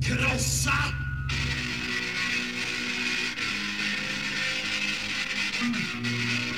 Krossa! Krossa